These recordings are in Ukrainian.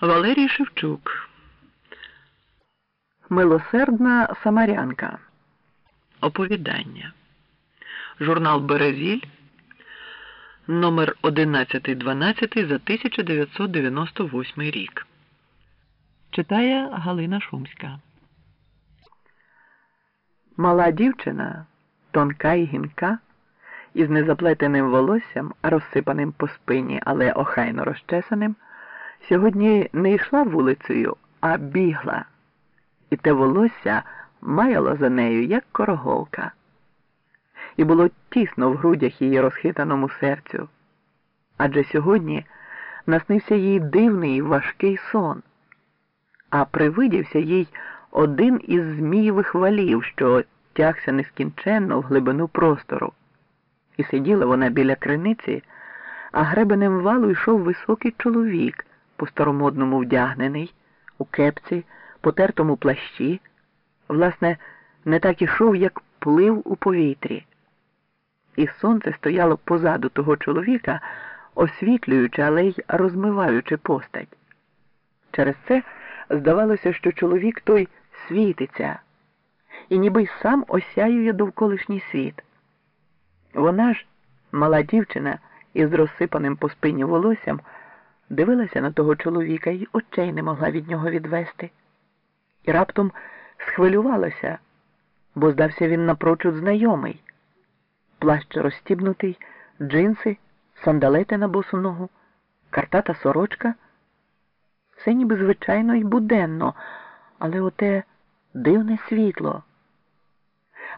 Валерій Шевчук. Милосердна Самарянка. Оповідання. Журнал Березіль. Номер 1112 за 1998 рік. Читає Галина Шумська. Мала дівчина, тонка і гінка, із незаплетеним волоссям, розсипаним по спині, але охайно розчесаним, сьогодні не йшла вулицею, а бігла, і те волосся маяло за нею, як короголка. І було тісно в грудях її розхитаному серцю. Адже сьогодні наснився їй дивний важкий сон, а привидівся їй один із змієвих валів, що тягся нескінченно в глибину простору. І сиділа вона біля криниці, а гребенем валу йшов високий чоловік, по старомодному вдягнений, у кепці, потертому плащі, власне, не так ішов, як плив у повітрі. І сонце стояло позаду того чоловіка, освітлюючи, але й розмиваючи постать. Через це здавалося, що чоловік той світиться і ніби й сам осяює довколишній світ. Вона ж, мала дівчина із розсипаним по спині волоссям, дивилася на того чоловіка і очей не могла від нього відвести. І раптом схвилювалася, бо здався він напрочуд знайомий. Плащ розстібнутий, джинси, сандалети на босу ногу, картата сорочка. Все ніби звичайно і буденно, але оте дивне світло.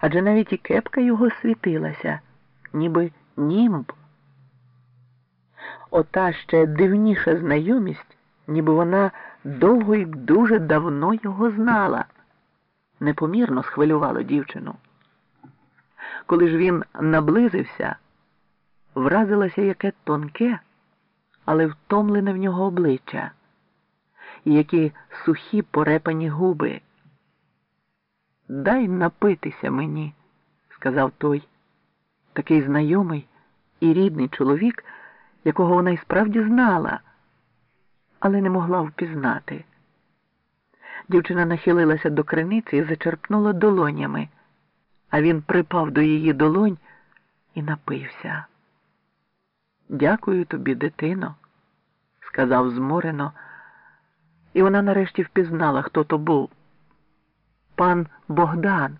Адже навіть і кепка його світилася, ніби німб. Ота ще дивніша знайомість, ніби вона довго і дуже давно його знала, непомірно схвилювало дівчину. Коли ж він наблизився, вразилося яке тонке, але втомлене в нього обличчя, і які сухі порепані губи. Дай напитися мені, сказав той, такий знайомий і рідний чоловік, якого вона й справді знала, але не могла впізнати. Дівчина нахилилася до криниці і зачерпнула долонями, а він припав до її долонь і напився. Дякую тобі, дитино, сказав зморено, і вона нарешті впізнала, хто то був пан Богдан,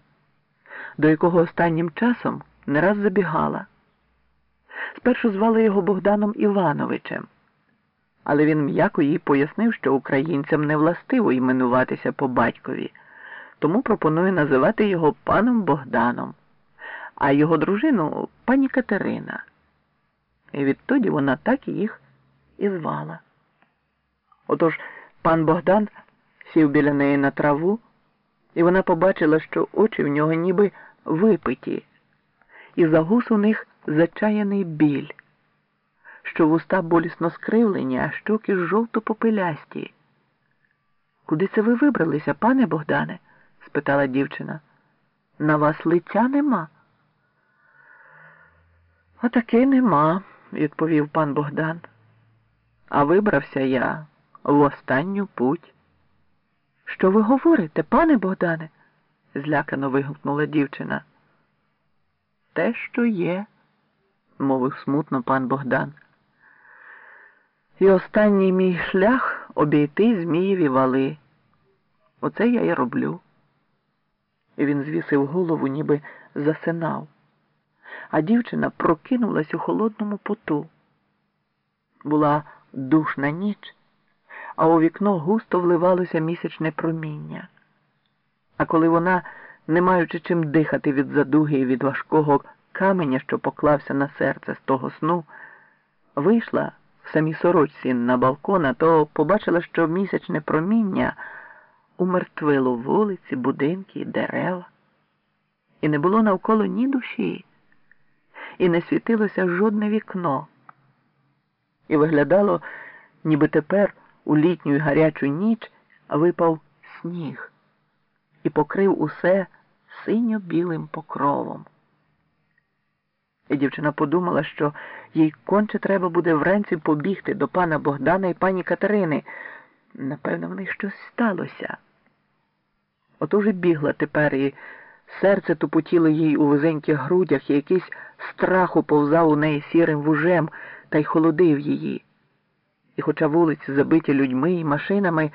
до якого останнім часом не раз забігала. Спершу звали його Богданом Івановичем, але він м'яко їй пояснив, що українцям не властиво іменуватися по батькові, тому пропонує називати його паном Богданом, а його дружину пані Катерина. І відтоді вона так їх і звала. Отож пан Богдан сів біля неї на траву і вона побачила, що очі в нього ніби випиті, і загус у них зачаяний біль, що вуста болісно скривлені, а щоки жовто попелясті. Куди це ви вибралися, пане Богдане? спитала дівчина. На вас лиця нема? «А таки нема, відповів пан Богдан. А вибрався я в останню путь. Що ви говорите, пане Богдане? злякано вигукнула дівчина. Те, що є, мовив смутно пан Богдан. І останній мій шлях обійти Змієві вали. Оце я й роблю. І він звісив голову, ніби засинав, а дівчина прокинулась у холодному поту. Була душна ніч а у вікно густо вливалося місячне проміння. А коли вона, не маючи чим дихати від задуги і від важкого каменя, що поклався на серце з того сну, вийшла в самій сорочці на балкона, то побачила, що місячне проміння умертвило вулиці, будинки, дерева. І не було навколо ні душі, і не світилося жодне вікно. І виглядало, ніби тепер у літню й гарячу ніч випав сніг і покрив усе синьо-білим покровом. І дівчина подумала, що їй конче треба буде вранці побігти до пана Богдана і пані Катерини, Напевно, в них щось сталося. Отож і бігла тепер, і серце тупотіло їй у вузеньких грудях, і якийсь страх уповзав у неї сірим вужем та й холодив її. І хоча вулиці забиті людьми і машинами,